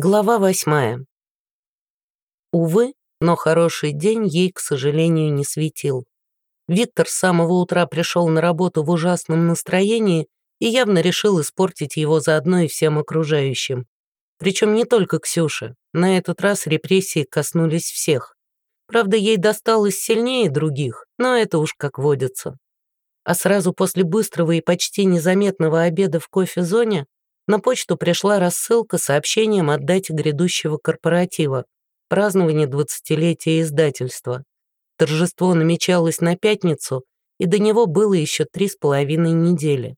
Глава восьмая. Увы, но хороший день ей, к сожалению, не светил. Виктор с самого утра пришел на работу в ужасном настроении и явно решил испортить его заодно и всем окружающим. Причем не только Ксюше. На этот раз репрессии коснулись всех. Правда, ей досталось сильнее других, но это уж как водится. А сразу после быстрого и почти незаметного обеда в кофе-зоне на почту пришла рассылка с сообщением о дате грядущего корпоратива, празднование двадцатилетия издательства. Торжество намечалось на пятницу, и до него было еще три с половиной недели.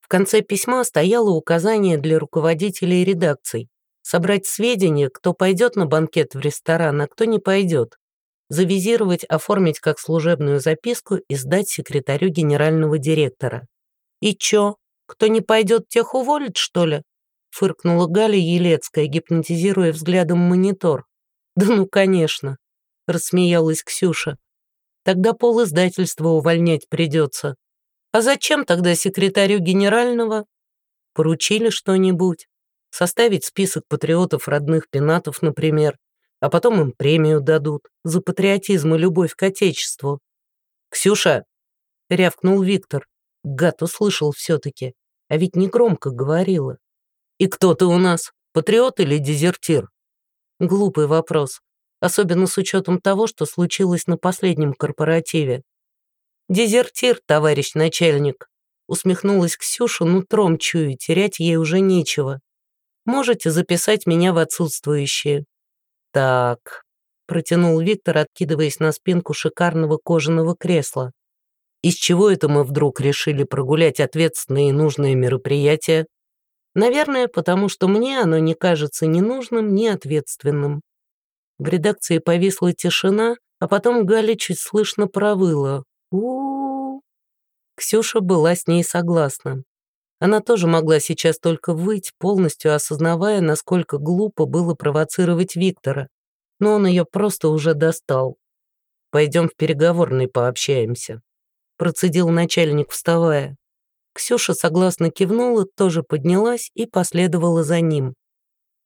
В конце письма стояло указание для руководителей редакций собрать сведения, кто пойдет на банкет в ресторан, а кто не пойдет, завизировать, оформить как служебную записку и сдать секретарю генерального директора. И чё? Кто не пойдет, тех уволить, что ли?» Фыркнула Галя Елецкая, гипнотизируя взглядом монитор. «Да ну, конечно», — рассмеялась Ксюша. «Тогда пол издательства увольнять придется. А зачем тогда секретарю генерального? Поручили что-нибудь? Составить список патриотов родных пенатов, например, а потом им премию дадут за патриотизм и любовь к Отечеству. «Ксюша!» — рявкнул Виктор. Гад услышал все-таки, а ведь не громко говорила. «И кто ты у нас, патриот или дезертир?» Глупый вопрос, особенно с учетом того, что случилось на последнем корпоративе. «Дезертир, товарищ начальник», усмехнулась Ксюша, нутром чую, терять ей уже нечего. «Можете записать меня в отсутствующие». «Так», протянул Виктор, откидываясь на спинку шикарного кожаного кресла. Из чего это мы вдруг решили прогулять ответственные и нужные мероприятия? Наверное, потому что мне оно не кажется ни нужным, ни ответственным. В редакции повисла тишина, а потом Галя чуть слышно провыла. у у, -у. Ксюша была с ней согласна. Она тоже могла сейчас только выть, полностью осознавая, насколько глупо было провоцировать Виктора. Но он ее просто уже достал. «Пойдем в переговорный пообщаемся», процедил начальник, вставая. Ксюша согласно кивнула, тоже поднялась и последовала за ним.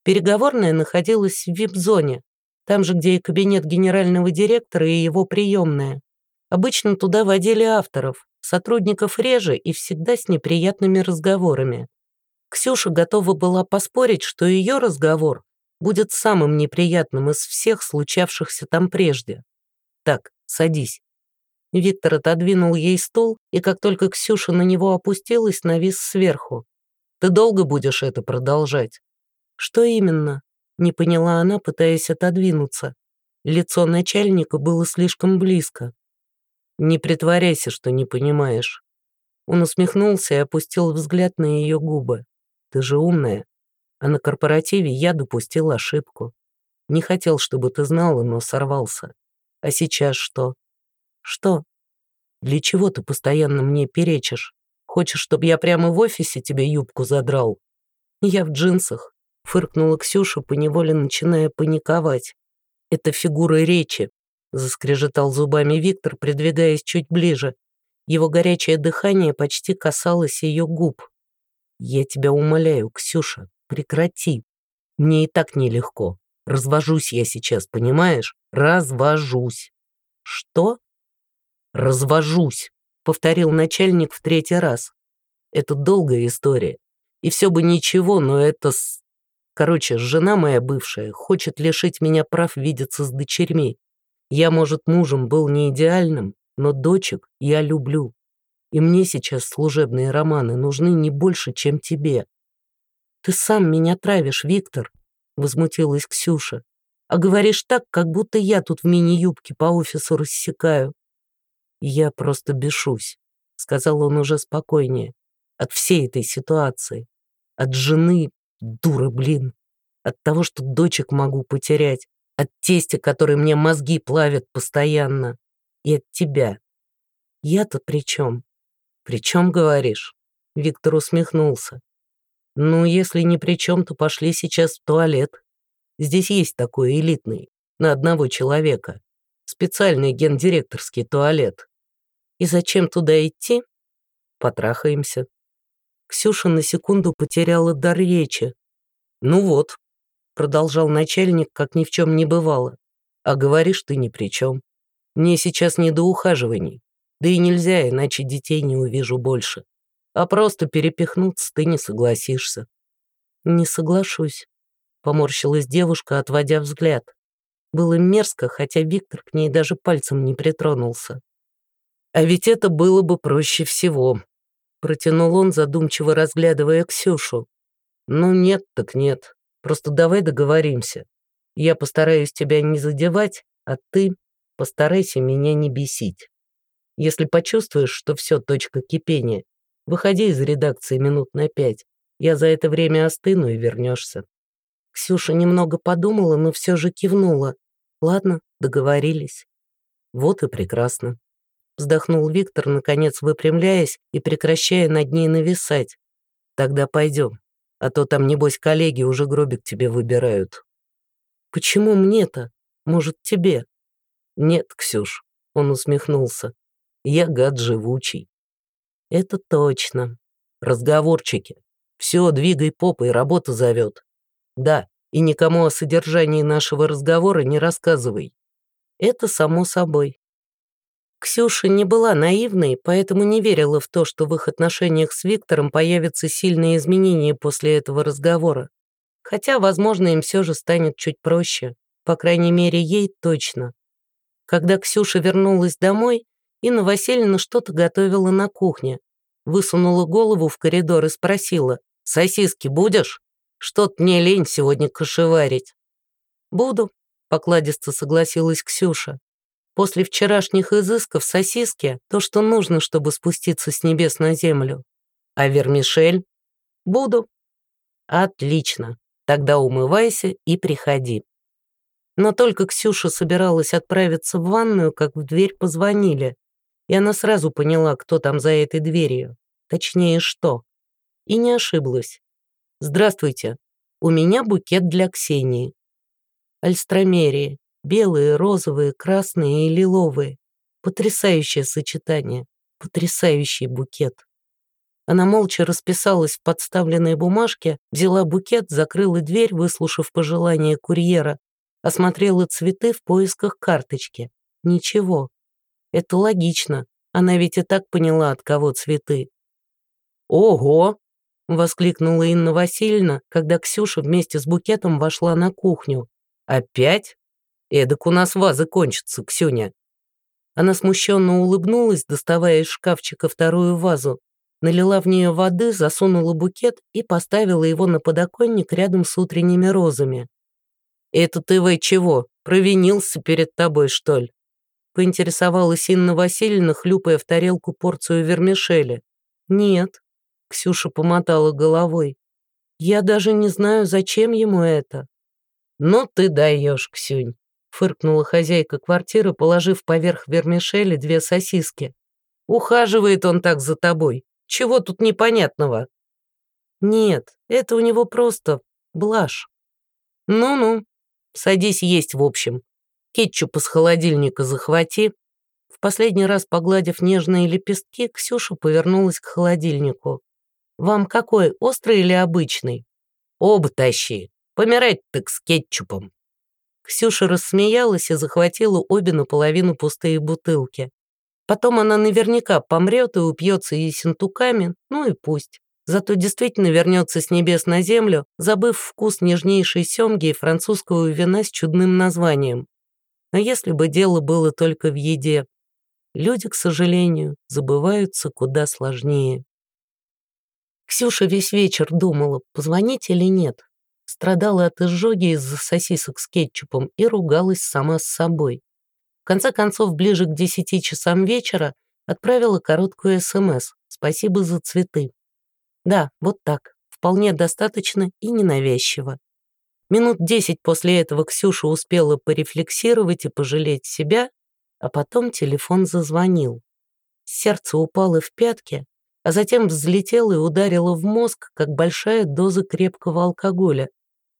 Переговорная находилась в вип-зоне, там же, где и кабинет генерального директора и его приемная. Обычно туда водили авторов, сотрудников реже и всегда с неприятными разговорами. Ксюша готова была поспорить, что ее разговор будет самым неприятным из всех случавшихся там прежде. «Так, садись», Виктор отодвинул ей стул, и как только Ксюша на него опустилась, навис сверху. «Ты долго будешь это продолжать?» «Что именно?» — не поняла она, пытаясь отодвинуться. Лицо начальника было слишком близко. «Не притворяйся, что не понимаешь». Он усмехнулся и опустил взгляд на ее губы. «Ты же умная. А на корпоративе я допустил ошибку. Не хотел, чтобы ты знала, но сорвался. А сейчас что? «Что? Для чего ты постоянно мне перечишь? Хочешь, чтобы я прямо в офисе тебе юбку задрал?» «Я в джинсах», — фыркнула Ксюша, поневоле начиная паниковать. «Это фигура речи», — заскрежетал зубами Виктор, придвигаясь чуть ближе. Его горячее дыхание почти касалось ее губ. «Я тебя умоляю, Ксюша, прекрати. Мне и так нелегко. Развожусь я сейчас, понимаешь? Развожусь». «Что?» «Развожусь», — повторил начальник в третий раз. «Это долгая история. И все бы ничего, но это... С... Короче, жена моя бывшая хочет лишить меня прав видеться с дочерьми. Я, может, мужем был не идеальным, но дочек я люблю. И мне сейчас служебные романы нужны не больше, чем тебе». «Ты сам меня травишь, Виктор», — возмутилась Ксюша. «А говоришь так, как будто я тут в мини-юбке по офису рассекаю. «Я просто бешусь», — сказал он уже спокойнее, «от всей этой ситуации. От жены, дура, блин. От того, что дочек могу потерять. От тестя, который мне мозги плавит постоянно. И от тебя. Я-то при чем? При чем, говоришь?» Виктор усмехнулся. «Ну, если ни при чем, то пошли сейчас в туалет. Здесь есть такой элитный, на одного человека. Специальный гендиректорский туалет. И зачем туда идти? Потрахаемся. Ксюша на секунду потеряла дар речи. Ну вот. продолжал начальник, как ни в чем не бывало. «А говоришь ты ни при чем. Мне сейчас не до ухаживаний. Да и нельзя, иначе детей не увижу больше. А просто перепихнуться ты не согласишься». «Не соглашусь», — поморщилась девушка, отводя взгляд. Было мерзко, хотя Виктор к ней даже пальцем не притронулся. «А ведь это было бы проще всего», — протянул он, задумчиво разглядывая Ксюшу. «Ну нет так нет. Просто давай договоримся. Я постараюсь тебя не задевать, а ты постарайся меня не бесить. Если почувствуешь, что все точка кипения, выходи из редакции минут на пять. Я за это время остыну и вернешься. Ксюша немного подумала, но все же кивнула. Ладно, договорились. Вот и прекрасно. Вздохнул Виктор, наконец выпрямляясь и прекращая над ней нависать. Тогда пойдем, а то там, небось, коллеги уже гробик тебе выбирают. Почему мне-то? Может, тебе? Нет, Ксюш, он усмехнулся. Я гад живучий. Это точно. Разговорчики. Все, двигай попой, работа зовет. Да, и никому о содержании нашего разговора не рассказывай. Это само собой. Ксюша не была наивной, поэтому не верила в то, что в их отношениях с Виктором появятся сильные изменения после этого разговора. Хотя, возможно, им все же станет чуть проще. По крайней мере, ей точно. Когда Ксюша вернулась домой, Инна Васильевна что-то готовила на кухне. Высунула голову в коридор и спросила, «Сосиски будешь? Что-то мне лень сегодня кошеварить». «Буду», — покладисто согласилась Ксюша. После вчерашних изысков сосиски — то, что нужно, чтобы спуститься с небес на землю. А вермишель? Буду. Отлично. Тогда умывайся и приходи. Но только Ксюша собиралась отправиться в ванную, как в дверь позвонили. И она сразу поняла, кто там за этой дверью. Точнее, что. И не ошиблась. «Здравствуйте. У меня букет для Ксении». Альстромерии. Белые, розовые, красные и лиловые. Потрясающее сочетание. Потрясающий букет. Она молча расписалась в подставленной бумажке, взяла букет, закрыла дверь, выслушав пожелания курьера, осмотрела цветы в поисках карточки. Ничего. Это логично. Она ведь и так поняла, от кого цветы. «Ого!» — воскликнула Инна Васильевна, когда Ксюша вместе с букетом вошла на кухню. «Опять?» Эдак у нас вазы кончатся, Ксюня». Она смущенно улыбнулась, доставая из шкафчика вторую вазу, налила в нее воды, засунула букет и поставила его на подоконник рядом с утренними розами. «Это ты, вы чего, провинился перед тобой, что ли?» поинтересовалась Инна Васильевна, хлюпая в тарелку порцию вермишели. «Нет», — Ксюша помотала головой. «Я даже не знаю, зачем ему это». «Ну ты даешь, Ксюнь фыркнула хозяйка квартиры, положив поверх вермишели две сосиски. «Ухаживает он так за тобой. Чего тут непонятного?» «Нет, это у него просто блажь». «Ну-ну, садись есть в общем. Кетчуп из холодильника захвати». В последний раз, погладив нежные лепестки, Ксюша повернулась к холодильнику. «Вам какой, острый или обычный?» «Оба тащи. Помирать так с кетчупом». Ксюша рассмеялась и захватила обе наполовину пустые бутылки. Потом она наверняка помрет и упьется ессентуками, ну и пусть. Зато действительно вернется с небес на землю, забыв вкус нежнейшей семги и французского вина с чудным названием. А если бы дело было только в еде? Люди, к сожалению, забываются куда сложнее. Ксюша весь вечер думала, позвонить или нет страдала от изжоги из-за сосисок с кетчупом и ругалась сама с собой. В конце концов, ближе к десяти часам вечера отправила короткую СМС «Спасибо за цветы». Да, вот так, вполне достаточно и ненавязчиво. Минут десять после этого Ксюша успела порефлексировать и пожалеть себя, а потом телефон зазвонил. Сердце упало в пятки, а затем взлетело и ударило в мозг, как большая доза крепкого алкоголя,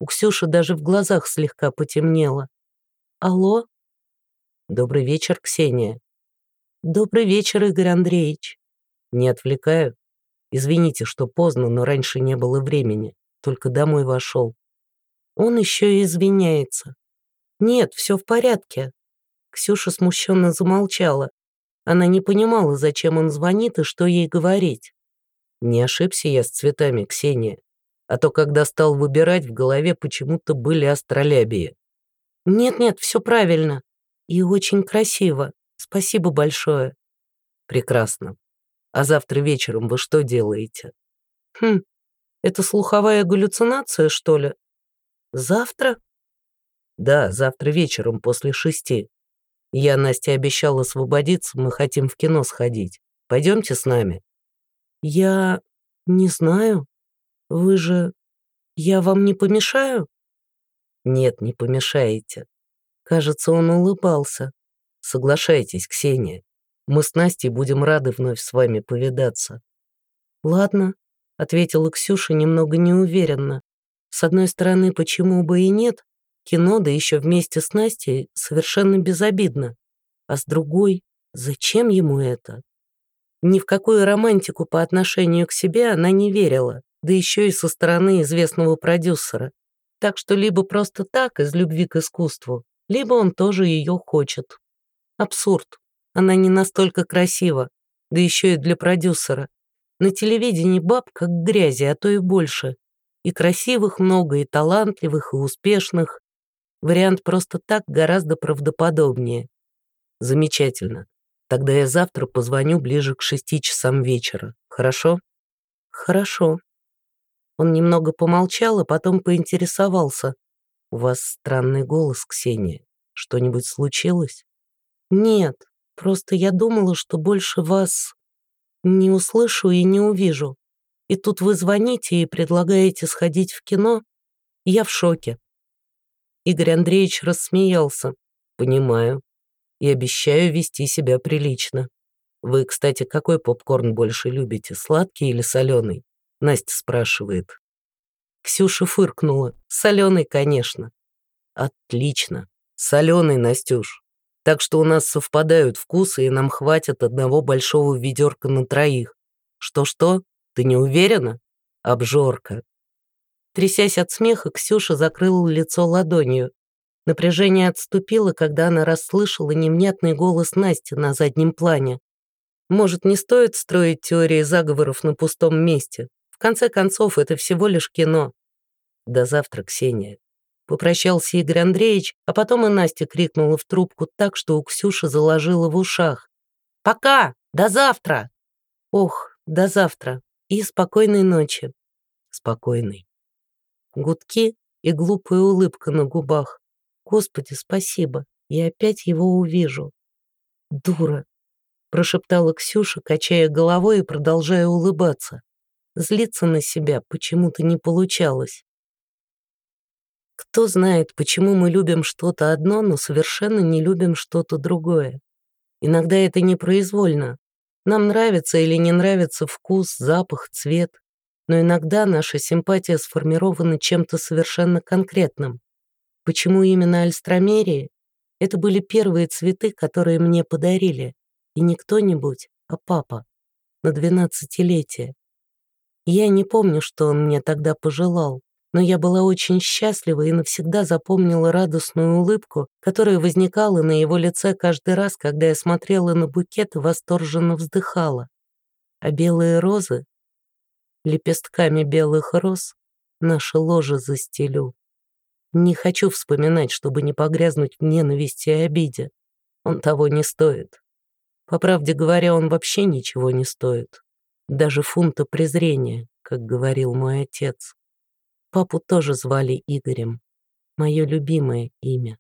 у Ксюши даже в глазах слегка потемнело. «Алло?» «Добрый вечер, Ксения». «Добрый вечер, Игорь Андреевич». «Не отвлекаю? Извините, что поздно, но раньше не было времени. Только домой вошел». Он еще и извиняется. Нет, все в порядке. Ксюша смущенно замолчала. Она не понимала, зачем он звонит и что ей говорить. Не ошибся я с цветами, Ксения. А то, когда стал выбирать, в голове почему-то были астролябии. Нет-нет, все правильно. И очень красиво. Спасибо большое. Прекрасно. А завтра вечером вы что делаете? Хм, это слуховая галлюцинация, что ли? Завтра? Да, завтра вечером после шести. Я Насте обещал освободиться, мы хотим в кино сходить. Пойдемте с нами. Я не знаю. Вы же... Я вам не помешаю? Нет, не помешаете. Кажется, он улыбался. Соглашайтесь, Ксения. Мы с Настей будем рады вновь с вами повидаться. Ладно, ответила Ксюша немного неуверенно. С одной стороны, почему бы и нет? Кино, да еще вместе с Настей, совершенно безобидно. А с другой, зачем ему это? Ни в какую романтику по отношению к себе она не верила, да еще и со стороны известного продюсера. Так что либо просто так, из любви к искусству, либо он тоже ее хочет. Абсурд. Она не настолько красива, да еще и для продюсера. На телевидении баб как грязи, а то и больше. И красивых много, и талантливых, и успешных. Вариант просто так гораздо правдоподобнее. Замечательно. Тогда я завтра позвоню ближе к шести часам вечера. Хорошо? Хорошо. Он немного помолчал, а потом поинтересовался. У вас странный голос, Ксения. Что-нибудь случилось? Нет, просто я думала, что больше вас не услышу и не увижу. И тут вы звоните и предлагаете сходить в кино. Я в шоке. Игорь Андреевич рассмеялся. Понимаю. И обещаю вести себя прилично. Вы, кстати, какой попкорн больше любите, сладкий или соленый? Настя спрашивает. Ксюша фыркнула. Соленый, конечно. Отлично. Соленый, Настюш. Так что у нас совпадают вкусы, и нам хватит одного большого ведерка на троих. Что-что? Ты не уверена? Обжорка. Трясясь от смеха, Ксюша закрыла лицо ладонью. Напряжение отступило, когда она расслышала невнятный голос Насти на заднем плане. Может, не стоит строить теории заговоров на пустом месте? Конце концов, это всего лишь кино. До завтра, Ксения. Попрощался Игорь Андреевич, а потом и Настя крикнула в трубку так, что у Ксюши заложила в ушах. «Пока! До завтра!» «Ох, до завтра! И спокойной ночи!» «Спокойной!» Гудки и глупая улыбка на губах. «Господи, спасибо! Я опять его увижу!» «Дура!» прошептала Ксюша, качая головой и продолжая улыбаться. Злиться на себя почему-то не получалось. Кто знает, почему мы любим что-то одно, но совершенно не любим что-то другое. Иногда это непроизвольно. Нам нравится или не нравится вкус, запах, цвет. Но иногда наша симпатия сформирована чем-то совершенно конкретным. Почему именно альстромерии? Это были первые цветы, которые мне подарили. И не кто-нибудь, а папа. На двенадцатилетие. Я не помню, что он мне тогда пожелал но я была очень счастлива и навсегда запомнила радостную улыбку, которая возникала на его лице каждый раз, когда я смотрела на букет и восторженно вздыхала. А белые розы, лепестками белых роз, наше ложе застелю. Не хочу вспоминать, чтобы не погрязнуть в ненависти и обиде. Он того не стоит. По правде говоря, он вообще ничего не стоит. Даже фунта презрения, как говорил мой отец. Папу тоже звали Игорем. Мое любимое имя.